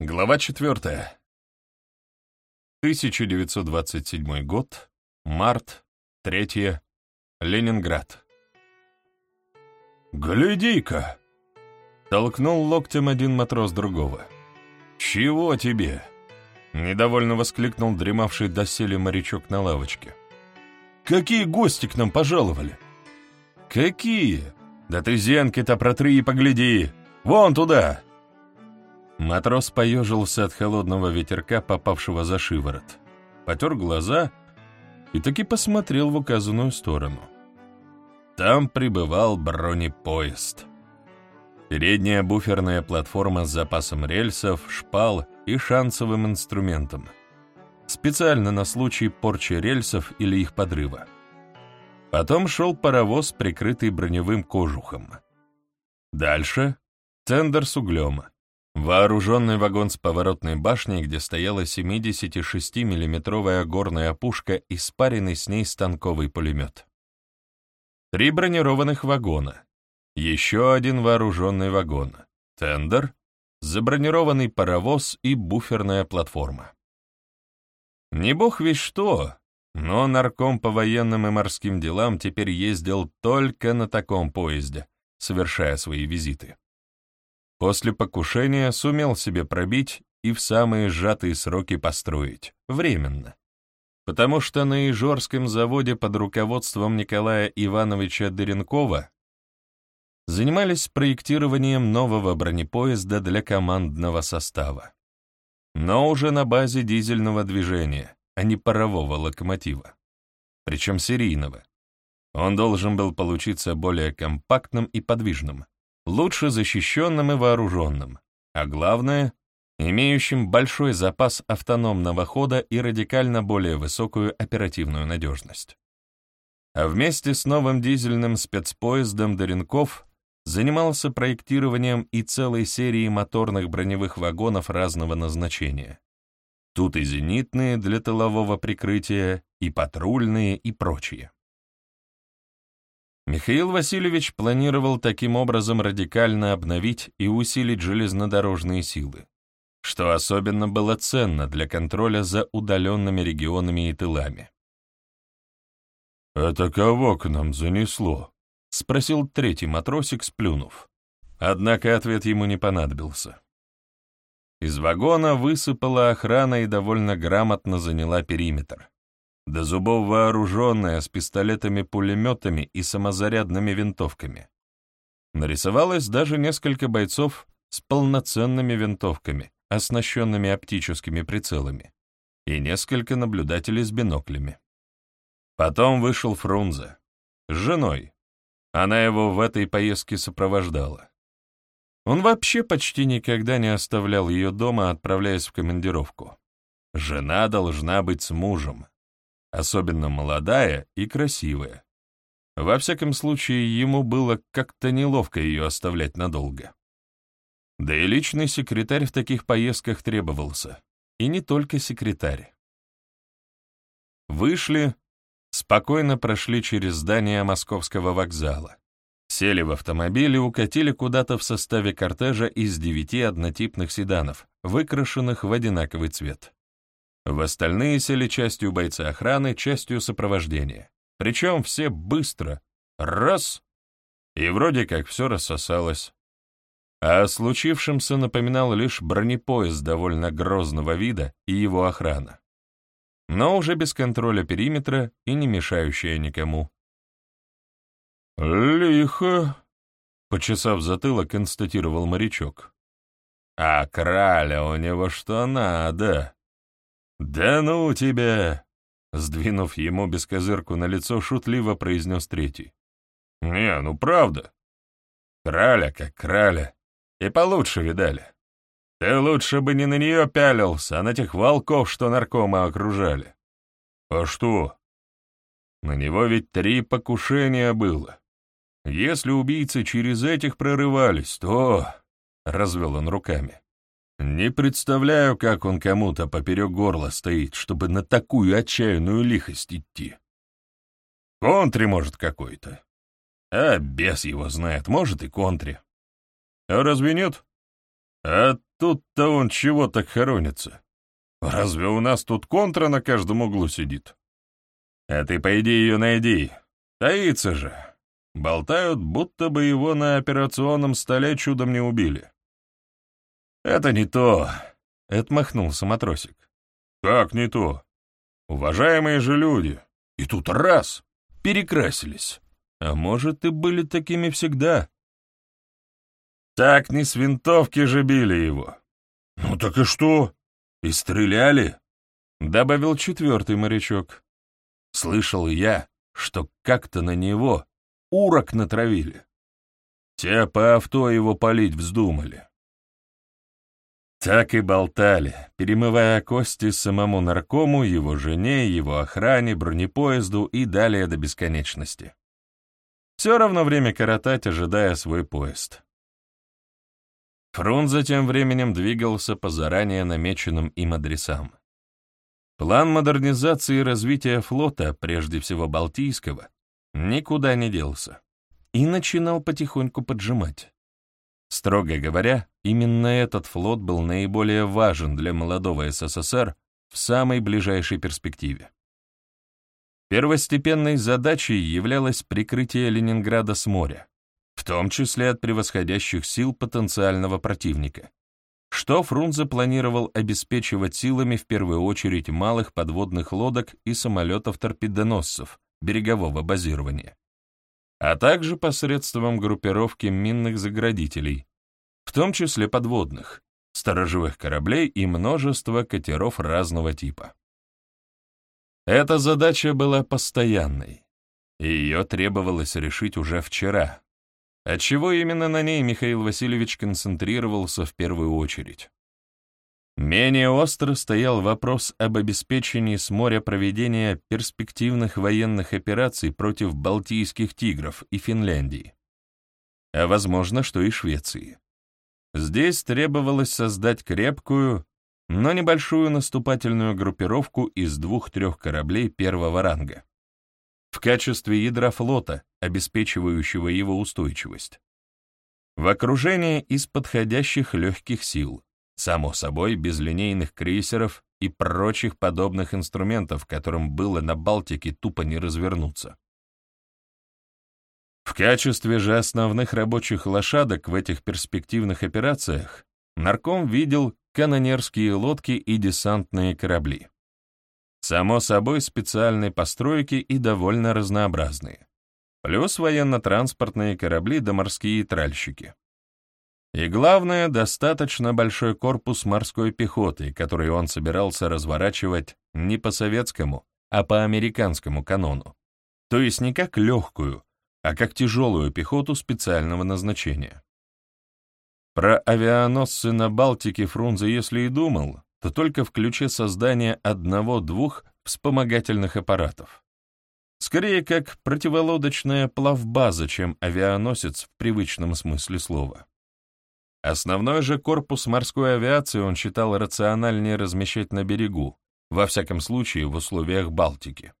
Глава 4. 1927 год, март, 3, Ленинград. «Гляди-ка!» — толкнул локтем один матрос другого. «Чего тебе?» — недовольно воскликнул дремавший доселе морячок на лавочке. «Какие гости к нам пожаловали?» «Какие? Да ты зенки-то протри и погляди! Вон туда!» Матрос поежился от холодного ветерка, попавшего за шиворот, потер глаза и таки посмотрел в указанную сторону. Там прибывал бронепоезд. Передняя буферная платформа с запасом рельсов, шпал и шансовым инструментом. Специально на случай порчи рельсов или их подрыва. Потом шел паровоз, прикрытый броневым кожухом. Дальше — тендер с углем — Вооруженный вагон с поворотной башней, где стояла 76-миллиметровая горная пушка и спаренный с ней станковый пулемет. Три бронированных вагона. Еще один вооруженный вагон. Тендер, забронированный паровоз и буферная платформа. Не бог весь что, но нарком по военным и морским делам теперь ездил только на таком поезде, совершая свои визиты. После покушения сумел себе пробить и в самые сжатые сроки построить, временно. Потому что на Ижорском заводе под руководством Николая Ивановича Дыренкова занимались проектированием нового бронепоезда для командного состава. Но уже на базе дизельного движения, а не парового локомотива. Причем серийного. Он должен был получиться более компактным и подвижным лучше защищенным и вооруженным, а главное, имеющим большой запас автономного хода и радикально более высокую оперативную надежность. А вместе с новым дизельным спецпоездом Доренков занимался проектированием и целой серией моторных броневых вагонов разного назначения. Тут и зенитные для тылового прикрытия, и патрульные, и прочие. Михаил Васильевич планировал таким образом радикально обновить и усилить железнодорожные силы, что особенно было ценно для контроля за удаленными регионами и тылами. «Это кого к нам занесло?» — спросил третий матросик, сплюнув. Однако ответ ему не понадобился. Из вагона высыпала охрана и довольно грамотно заняла периметр до зубов вооруженная с пистолетами-пулеметами и самозарядными винтовками. Нарисовалось даже несколько бойцов с полноценными винтовками, оснащенными оптическими прицелами, и несколько наблюдателей с биноклями. Потом вышел Фрунзе с женой. Она его в этой поездке сопровождала. Он вообще почти никогда не оставлял ее дома, отправляясь в командировку. Жена должна быть с мужем, особенно молодая и красивая. Во всяком случае, ему было как-то неловко ее оставлять надолго. Да и личный секретарь в таких поездках требовался. И не только секретарь. Вышли, спокойно прошли через здание московского вокзала. Сели в автомобиль и укатили куда-то в составе кортежа из девяти однотипных седанов, выкрашенных в одинаковый цвет. В остальные сели частью бойцы охраны, частью сопровождения. Причем все быстро. Раз! И вроде как все рассосалось. А о случившемся напоминал лишь бронепоезд довольно грозного вида и его охрана. Но уже без контроля периметра и не мешающая никому. «Лихо», — почесав затылок, констатировал морячок. «А краля у него что надо?» «Да ну тебя!» Сдвинув ему бескозырку на лицо, шутливо произнес третий. «Не, ну правда. Краля как краля. И получше видали. Ты лучше бы не на нее пялился, а на тех волков, что наркома окружали. А что? На него ведь три покушения было. Если убийцы через этих прорывались, то...» — развел он руками. Не представляю, как он кому-то поперек горла стоит, чтобы на такую отчаянную лихость идти. Контри, может, какой-то. А бес его знает, может и контри. А разве нет? А тут-то он чего так хоронится? Разве у нас тут контра на каждом углу сидит? А ты пойди ее найди. Таится же. Болтают, будто бы его на операционном столе чудом не убили. Это не то, — отмахнулся матросик. Как не то? Уважаемые же люди. И тут раз — перекрасились. А может, и были такими всегда. Так не с винтовки же били его. Ну так и что? И стреляли? Добавил четвертый морячок. Слышал я, что как-то на него урок натравили. Те по авто его палить вздумали. Так и болтали, перемывая кости самому наркому, его жене, его охране, бронепоезду и далее до бесконечности. Все равно время коротать, ожидая свой поезд. Фрунзе тем временем двигался по заранее намеченным им адресам. План модернизации и развития флота, прежде всего Балтийского, никуда не делся и начинал потихоньку поджимать. Строго говоря, именно этот флот был наиболее важен для молодого СССР в самой ближайшей перспективе. Первостепенной задачей являлось прикрытие Ленинграда с моря, в том числе от превосходящих сил потенциального противника, что Фрунзе планировал обеспечивать силами в первую очередь малых подводных лодок и самолетов-торпедоносцев берегового базирования а также посредством группировки минных заградителей, в том числе подводных, сторожевых кораблей и множества катеров разного типа. Эта задача была постоянной, и ее требовалось решить уже вчера, отчего именно на ней Михаил Васильевич концентрировался в первую очередь. Менее остро стоял вопрос об обеспечении с моря проведения перспективных военных операций против Балтийских тигров и Финляндии, а возможно, что и Швеции. Здесь требовалось создать крепкую, но небольшую наступательную группировку из двух-трех кораблей первого ранга в качестве ядра флота, обеспечивающего его устойчивость. В окружении из подходящих легких сил, Само собой, без линейных крейсеров и прочих подобных инструментов, которым было на Балтике тупо не развернуться. В качестве же основных рабочих лошадок в этих перспективных операциях нарком видел канонерские лодки и десантные корабли. Само собой, специальные постройки и довольно разнообразные. Плюс военно-транспортные корабли да морские тральщики. И главное, достаточно большой корпус морской пехоты, который он собирался разворачивать не по советскому, а по американскому канону. То есть не как легкую, а как тяжелую пехоту специального назначения. Про авианосцы на Балтике Фрунзе, если и думал, то только в ключе создания одного-двух вспомогательных аппаратов. Скорее как противолодочная плавбаза, чем авианосец в привычном смысле слова. Основной же корпус морской авиации он считал рациональнее размещать на берегу, во всяком случае в условиях Балтики.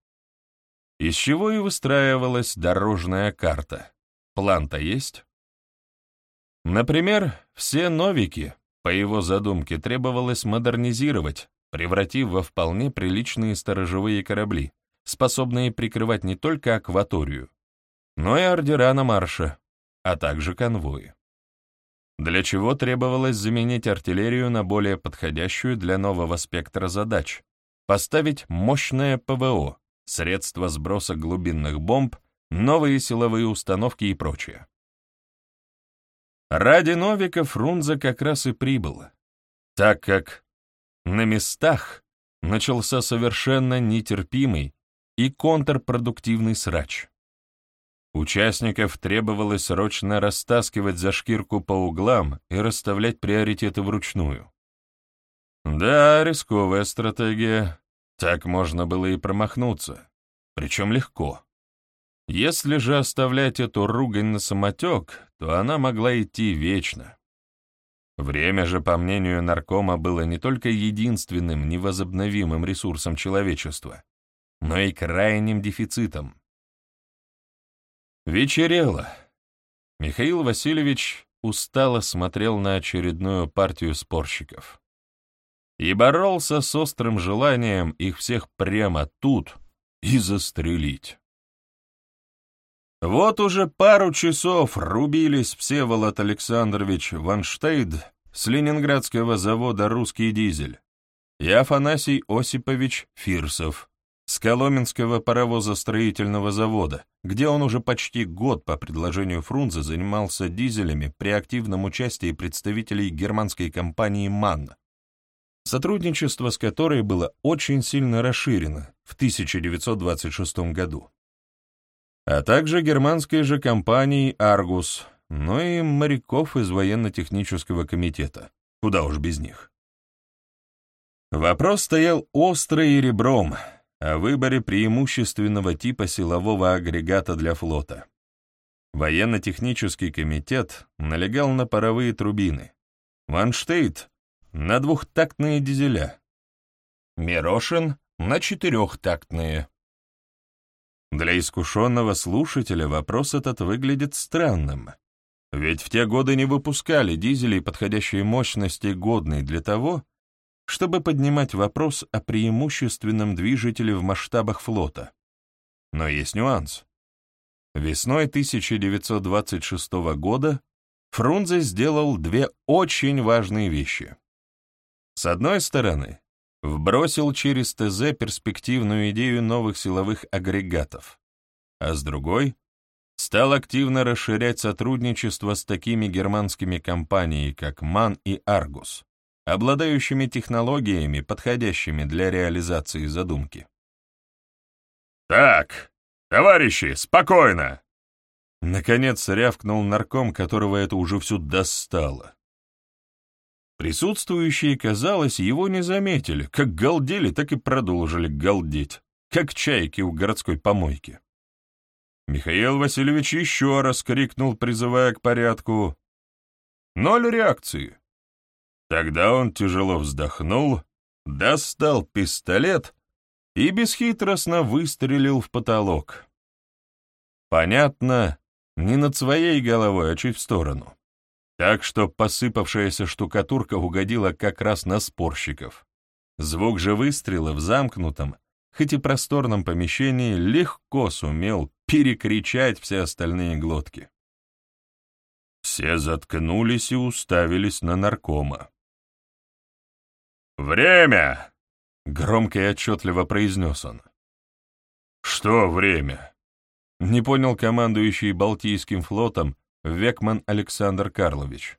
Из чего и выстраивалась дорожная карта. План-то есть? Например, все «Новики», по его задумке, требовалось модернизировать, превратив во вполне приличные сторожевые корабли, способные прикрывать не только акваторию, но и ордера на марше, а также конвои для чего требовалось заменить артиллерию на более подходящую для нового спектра задач, поставить мощное ПВО, средства сброса глубинных бомб, новые силовые установки и прочее. Ради Новика Фрунзе как раз и прибыл, так как на местах начался совершенно нетерпимый и контрпродуктивный срач. Участников требовалось срочно растаскивать за шкирку по углам и расставлять приоритеты вручную. Да, рисковая стратегия. Так можно было и промахнуться. Причем легко. Если же оставлять эту ругань на самотек, то она могла идти вечно. Время же, по мнению наркома, было не только единственным невозобновимым ресурсом человечества, но и крайним дефицитом. Вечерело. Михаил Васильевич устало смотрел на очередную партию спорщиков и боролся с острым желанием их всех прямо тут и застрелить. Вот уже пару часов рубились Всеволод Александрович Ванштейд с ленинградского завода «Русский дизель» и Афанасий Осипович Фирсов с Коломенского паровозостроительного завода, где он уже почти год по предложению Фрунзе занимался дизелями при активном участии представителей германской компании «МАН», сотрудничество с которой было очень сильно расширено в 1926 году, а также германской же компании «Аргус», но и моряков из военно-технического комитета, куда уж без них. Вопрос стоял острый и ребром — о выборе преимущественного типа силового агрегата для флота. Военно-технический комитет налегал на паровые турбины, Ванштейт — на двухтактные дизеля, Мирошин — на четырехтактные. Для искушенного слушателя вопрос этот выглядит странным, ведь в те годы не выпускали дизелей подходящей мощности, годной для того, чтобы поднимать вопрос о преимущественном движителе в масштабах флота. Но есть нюанс. Весной 1926 года Фрунзе сделал две очень важные вещи. С одной стороны, вбросил через ТЗ перспективную идею новых силовых агрегатов, а с другой — стал активно расширять сотрудничество с такими германскими компаниями, как МАН и Аргус обладающими технологиями, подходящими для реализации задумки. «Так, товарищи, спокойно!» Наконец рявкнул нарком, которого это уже все достало. Присутствующие, казалось, его не заметили, как галдели, так и продолжили галдеть, как чайки у городской помойки. Михаил Васильевич еще раз крикнул, призывая к порядку. Ноль реакции. Тогда он тяжело вздохнул, достал пистолет и бесхитростно выстрелил в потолок. Понятно, не над своей головой, а чуть в сторону. Так что посыпавшаяся штукатурка угодила как раз на спорщиков. Звук же выстрела в замкнутом, хоть и просторном помещении, легко сумел перекричать все остальные глотки. Все заткнулись и уставились на наркома. «Время!» — громко и отчетливо произнес он. «Что время?» — не понял командующий Балтийским флотом Векман Александр Карлович.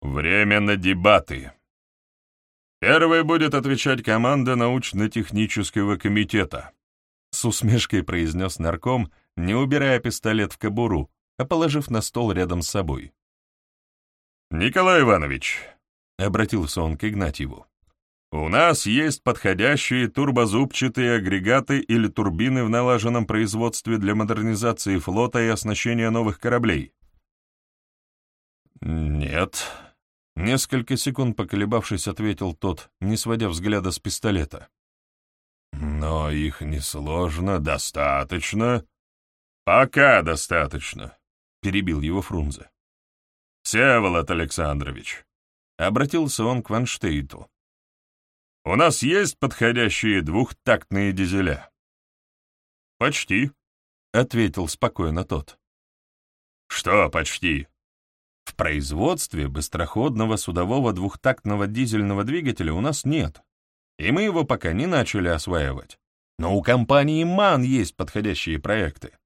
«Время на дебаты. Первый будет отвечать команда научно-технического комитета», — с усмешкой произнес нарком, не убирая пистолет в кобуру, а положив на стол рядом с собой. «Николай Иванович, — обратился он к Игнатьеву. «У нас есть подходящие турбозубчатые агрегаты или турбины в налаженном производстве для модернизации флота и оснащения новых кораблей». «Нет», — несколько секунд поколебавшись, ответил тот, не сводя взгляда с пистолета. «Но их несложно, достаточно». «Пока достаточно», — перебил его Фрунзе. «Всеволод Александрович, Обратился он к Ванштейту. «У нас есть подходящие двухтактные дизеля?» «Почти», — ответил спокойно тот. «Что почти?» В производстве быстроходного судового двухтактного дизельного двигателя у нас нет, и мы его пока не начали осваивать. Но у компании МАН есть подходящие проекты.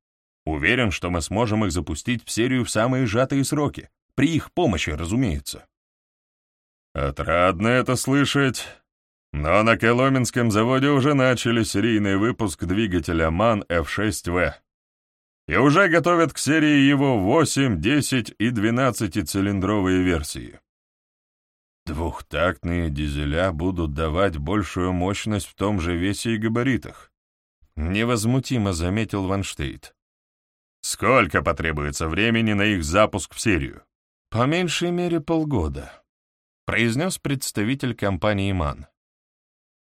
Уверен, что мы сможем их запустить в серию в самые сжатые сроки, при их помощи, разумеется. Отрадно это слышать. Но на Коломенском заводе уже начали серийный выпуск двигателя МАН F6V. И уже готовят к серии его 8, 10 и 12-цилиндровые версии. Двухтактные дизеля будут давать большую мощность в том же весе и габаритах. Невозмутимо заметил Ванштейт. Сколько потребуется времени на их запуск в серию? По меньшей мере полгода произнес представитель компании «МАН».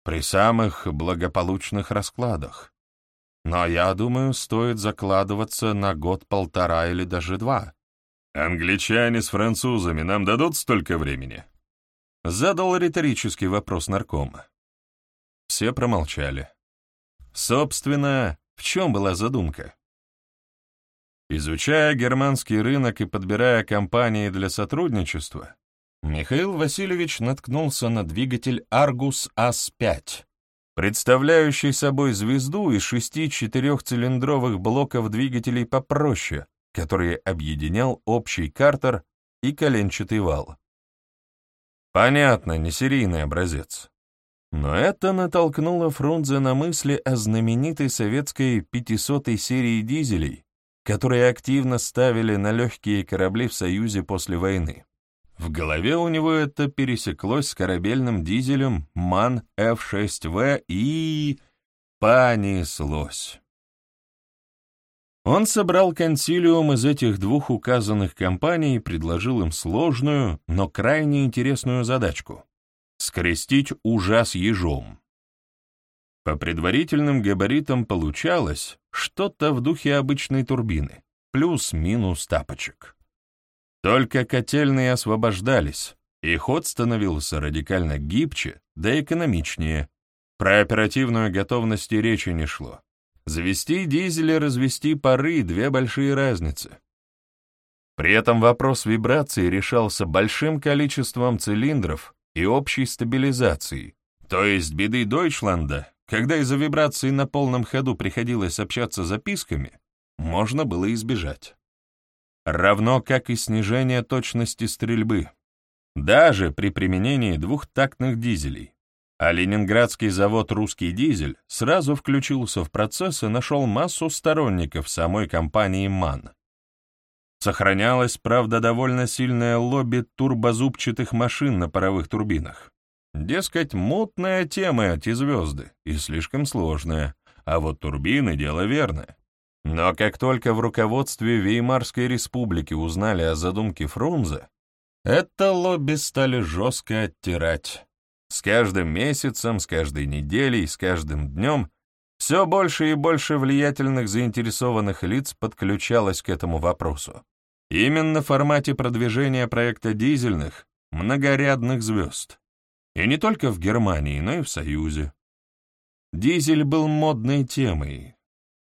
«При самых благополучных раскладах. Но я думаю, стоит закладываться на год-полтора или даже два. «Англичане с французами нам дадут столько времени?» Задал риторический вопрос наркома. Все промолчали. Собственно, в чем была задумка? Изучая германский рынок и подбирая компании для сотрудничества, Михаил Васильевич наткнулся на двигатель Argus AS-5, представляющий собой звезду из шести четырехцилиндровых блоков двигателей попроще, который объединял общий картер и коленчатый вал. Понятно, не серийный образец. Но это натолкнуло Фрунзе на мысли о знаменитой советской 500-й серии дизелей, которые активно ставили на легкие корабли в Союзе после войны. В голове у него это пересеклось с корабельным дизелем МАН F6V и... понеслось. Он собрал консилиум из этих двух указанных компаний и предложил им сложную, но крайне интересную задачку — скрестить ужас ежом. По предварительным габаритам получалось что-то в духе обычной турбины, плюс-минус тапочек. Только котельные освобождались, и ход становился радикально гибче, да экономичнее. Про оперативную готовность и речи не шло. Завести дизель и развести пары — две большие разницы. При этом вопрос вибрации решался большим количеством цилиндров и общей стабилизацией, то есть беды Дойчланда, когда из-за вибрации на полном ходу приходилось общаться записками, можно было избежать равно как и снижение точности стрельбы, даже при применении двухтактных дизелей. А ленинградский завод «Русский дизель» сразу включился в процесс и нашел массу сторонников самой компании «МАН». Сохранялось, правда, довольно сильное лобби турбозубчатых машин на паровых турбинах. Дескать, мутная тема эти звезды, и слишком сложная, а вот турбины — дело верное. Но как только в руководстве Веймарской республики узнали о задумке Фрунзе, это лобби стали жестко оттирать. С каждым месяцем, с каждой неделей, с каждым днем все больше и больше влиятельных заинтересованных лиц подключалось к этому вопросу. Именно в формате продвижения проекта дизельных, многорядных звезд. И не только в Германии, но и в Союзе. Дизель был модной темой,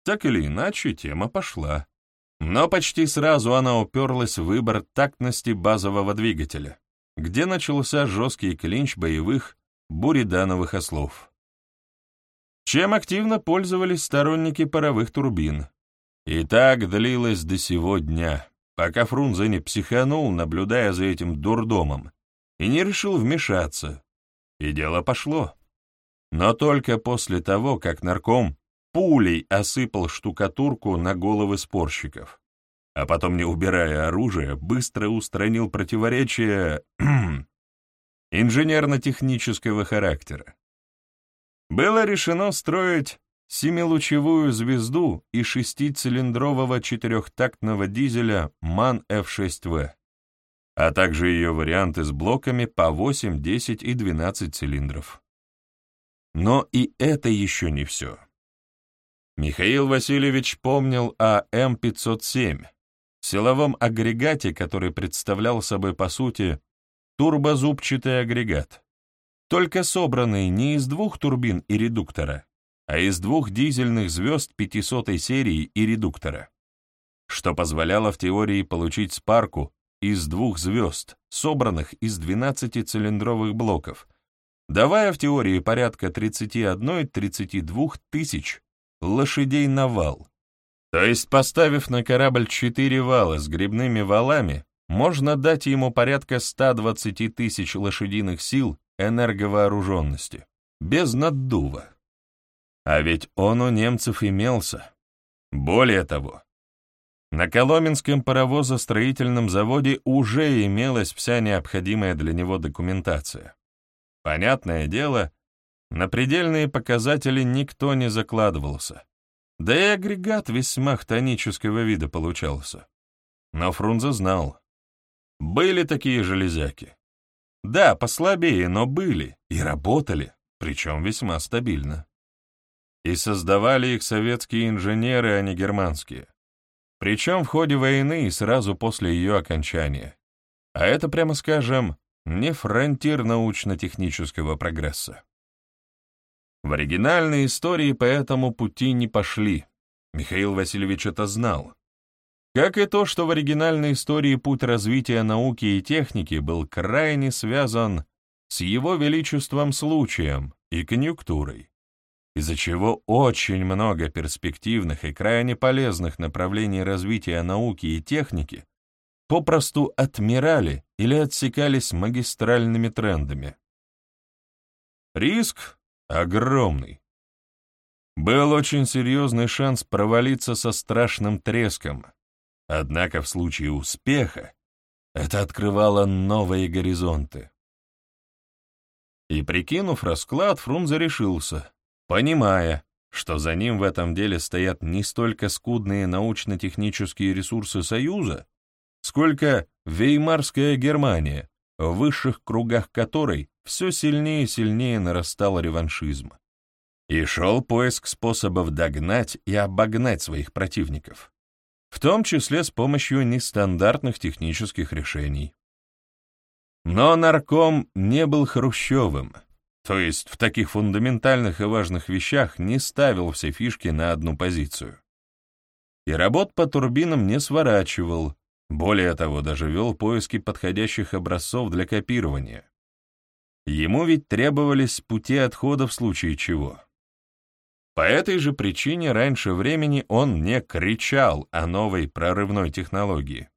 так или иначе, тема пошла. Но почти сразу она уперлась в выбор тактности базового двигателя, где начался жесткий клинч боевых буридановых ослов. Чем активно пользовались сторонники паровых турбин. И так длилось до сего дня, пока Фрунзе не психанул, наблюдая за этим дурдомом, и не решил вмешаться. И дело пошло. Но только после того, как нарком пулей осыпал штукатурку на головы спорщиков, а потом, не убирая оружие, быстро устранил противоречия инженерно-технического характера. Было решено строить семилучевую звезду и шестицилиндрового четырехтактного дизеля МАН F6V, а также ее варианты с блоками по 8, 10 и 12 цилиндров. Но и это еще не все. Михаил Васильевич помнил о М-507, силовом агрегате, который представлял собой, по сути, турбозубчатый агрегат, только собранный не из двух турбин и редуктора, а из двух дизельных звезд 500 серии и редуктора, что позволяло в теории получить спарку из двух звезд, собранных из 12-цилиндровых блоков, давая в теории порядка 31-32 тысяч лошадей на вал. То есть, поставив на корабль четыре вала с грибными валами, можно дать ему порядка 120 тысяч лошадиных сил энерговооруженности, без наддува. А ведь он у немцев имелся. Более того, на Коломенском паровозостроительном заводе уже имелась вся необходимая для него документация. Понятное дело, на предельные показатели никто не закладывался. Да и агрегат весьма хтонического вида получался. Но Фрунзе знал. Были такие железяки. Да, послабее, но были и работали, причем весьма стабильно. И создавали их советские инженеры, а не германские. причем в ходе войны и сразу после ее окончания. А это, прямо скажем, не фронтир научно-технического прогресса. В оригинальной истории по этому пути не пошли. Михаил Васильевич это знал. Как и то, что в оригинальной истории путь развития науки и техники был крайне связан с его величеством случаем и конъюнктурой, из-за чего очень много перспективных и крайне полезных направлений развития науки и техники попросту отмирали или отсекались магистральными трендами. Риск огромный. Был очень серьезный шанс провалиться со страшным треском, однако в случае успеха это открывало новые горизонты. И прикинув расклад, Фрунзе решился, понимая, что за ним в этом деле стоят не столько скудные научно-технические ресурсы Союза, сколько Веймарская Германия, в высших кругах которой все сильнее и сильнее нарастал реваншизм. И шел поиск способов догнать и обогнать своих противников, в том числе с помощью нестандартных технических решений. Но нарком не был Хрущевым, то есть в таких фундаментальных и важных вещах не ставил все фишки на одну позицию. И работ по турбинам не сворачивал, более того, даже вел поиски подходящих образцов для копирования. Ему ведь требовались пути отхода в случае чего. По этой же причине раньше времени он не кричал о новой прорывной технологии.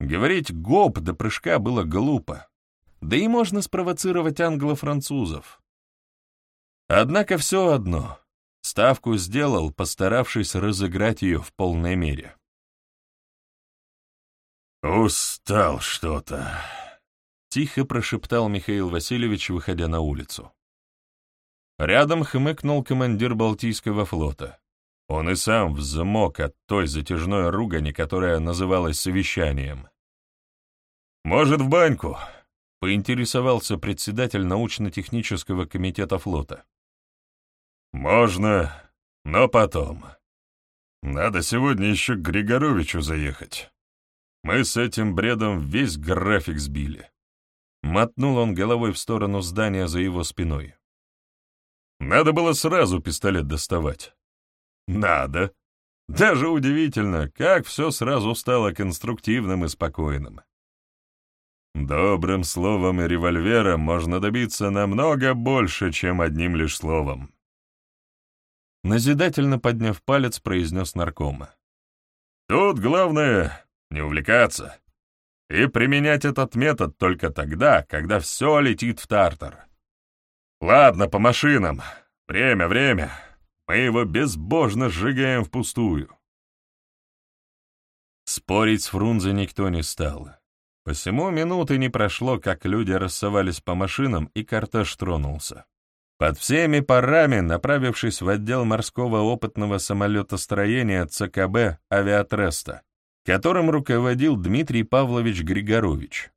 Говорить «гоп» до прыжка было глупо, да и можно спровоцировать англо-французов. Однако все одно, ставку сделал, постаравшись разыграть ее в полной мере. «Устал что-то», — тихо прошептал Михаил Васильевич, выходя на улицу. Рядом хмыкнул командир Балтийского флота. Он и сам взмок от той затяжной ругани, которая называлась совещанием. «Может, в баньку?» — поинтересовался председатель научно-технического комитета флота. «Можно, но потом. Надо сегодня еще к Григоровичу заехать». Мы с этим бредом весь график сбили. Мотнул он головой в сторону здания за его спиной. Надо было сразу пистолет доставать. Надо. Даже удивительно, как все сразу стало конструктивным и спокойным. Добрым словом и револьвером можно добиться намного больше, чем одним лишь словом. Назидательно подняв палец, произнес наркома. Тут главное не увлекаться. И применять этот метод только тогда, когда все летит в тартар. Ладно, по машинам. Время, время. Мы его безбожно сжигаем впустую. Спорить с Фрунзе никто не стал. Посему минуты не прошло, как люди рассовались по машинам, и кортеж тронулся. Под всеми парами, направившись в отдел морского опытного самолетостроения ЦКБ «Авиатреста», которым руководил Дмитрий Павлович Григорович.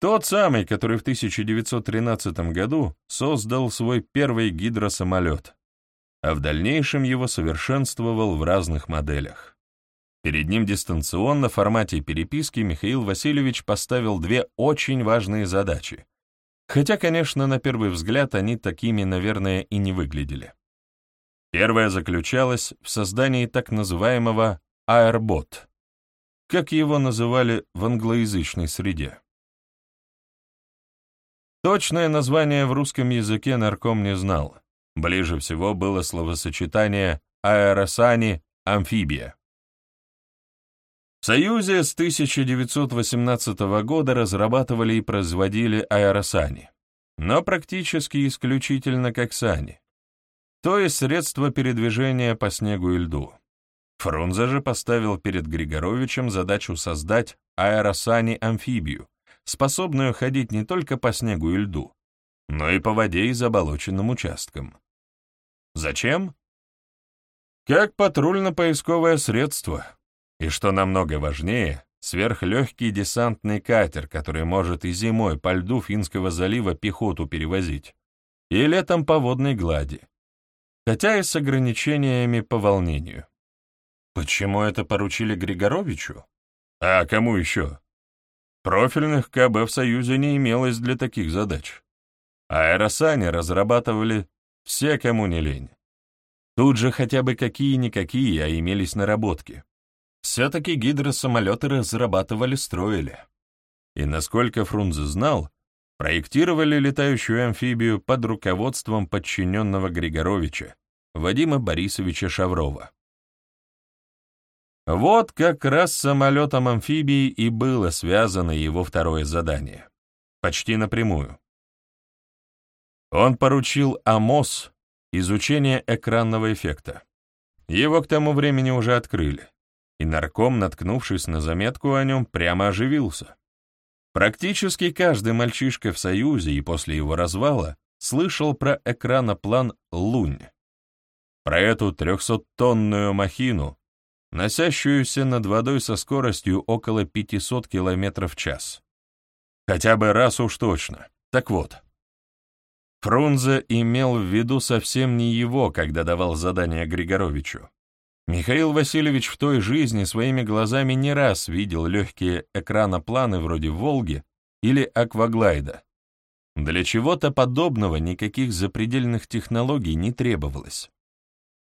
Тот самый, который в 1913 году создал свой первый гидросамолет, а в дальнейшем его совершенствовал в разных моделях. Перед ним дистанционно в формате переписки Михаил Васильевич поставил две очень важные задачи, хотя, конечно, на первый взгляд они такими, наверное, и не выглядели. Первая заключалась в создании так называемого «аэрбот», как его называли в англоязычной среде. Точное название в русском языке нарком не знал. Ближе всего было словосочетание «аэросани» — «амфибия». В Союзе с 1918 года разрабатывали и производили аэросани, но практически исключительно как сани, то есть средства передвижения по снегу и льду. Фрунзе же поставил перед Григоровичем задачу создать аэросани-амфибию, способную ходить не только по снегу и льду, но и по воде и заболоченным участкам. Зачем? Как патрульно-поисковое средство. И что намного важнее, сверхлегкий десантный катер, который может и зимой по льду Финского залива пехоту перевозить, и летом по водной глади, хотя и с ограничениями по волнению. Почему это поручили Григоровичу? А кому еще? Профильных КБ в Союзе не имелось для таких задач. Аэросани разрабатывали все, кому не лень. Тут же хотя бы какие-никакие, а имелись наработки. Все-таки гидросамолеты разрабатывали, строили. И насколько Фрунзе знал, проектировали летающую амфибию под руководством подчиненного Григоровича, Вадима Борисовича Шаврова. Вот как раз с самолетом амфибии и было связано его второе задание. Почти напрямую. Он поручил АМОС изучение экранного эффекта. Его к тому времени уже открыли, и нарком, наткнувшись на заметку о нем, прямо оживился. Практически каждый мальчишка в Союзе и после его развала слышал про экраноплан «Лунь», про эту трехсоттонную махину, носящуюся над водой со скоростью около 500 км в час. Хотя бы раз уж точно. Так вот, Фрунзе имел в виду совсем не его, когда давал задание Григоровичу. Михаил Васильевич в той жизни своими глазами не раз видел легкие экранопланы вроде «Волги» или «Акваглайда». Для чего-то подобного никаких запредельных технологий не требовалось.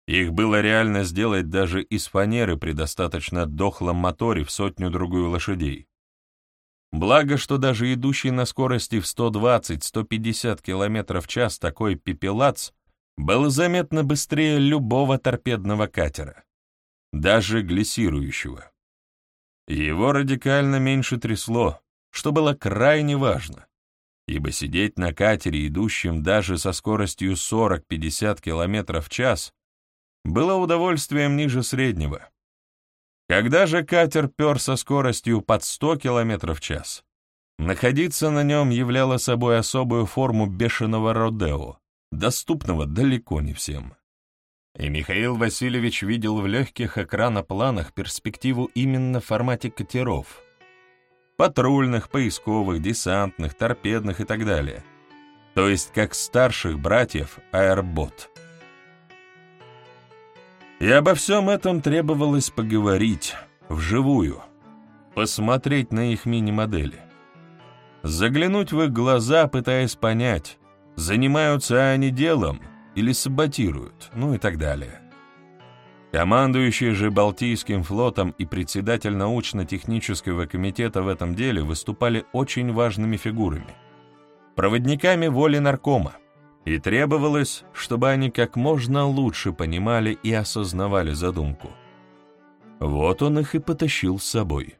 Их было реально сделать даже из фанеры при достаточно дохлом моторе в сотню-другую лошадей. Благо, что даже идущий на скорости в 120-150 км в час такой пепелац был заметно быстрее любого торпедного катера, даже глиссирующего. Его радикально меньше трясло, что было крайне важно, ибо сидеть на катере, идущем даже со скоростью 40-50 км в час, было удовольствием ниже среднего. Когда же катер пер со скоростью под 100 км в час, находиться на нем являло собой особую форму бешеного родео, доступного далеко не всем. И Михаил Васильевич видел в легких экранопланах перспективу именно в формате катеров. Патрульных, поисковых, десантных, торпедных и так далее. То есть как старших братьев Аэробот. И обо всем этом требовалось поговорить, вживую, посмотреть на их мини-модели. Заглянуть в их глаза, пытаясь понять, занимаются они делом или саботируют, ну и так далее. Командующий же Балтийским флотом и председатель научно-технического комитета в этом деле выступали очень важными фигурами, проводниками воли наркома и требовалось, чтобы они как можно лучше понимали и осознавали задумку. Вот он их и потащил с собой.